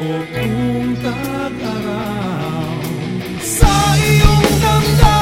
o kung tag-araw sa iyong damdamin.